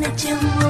the gym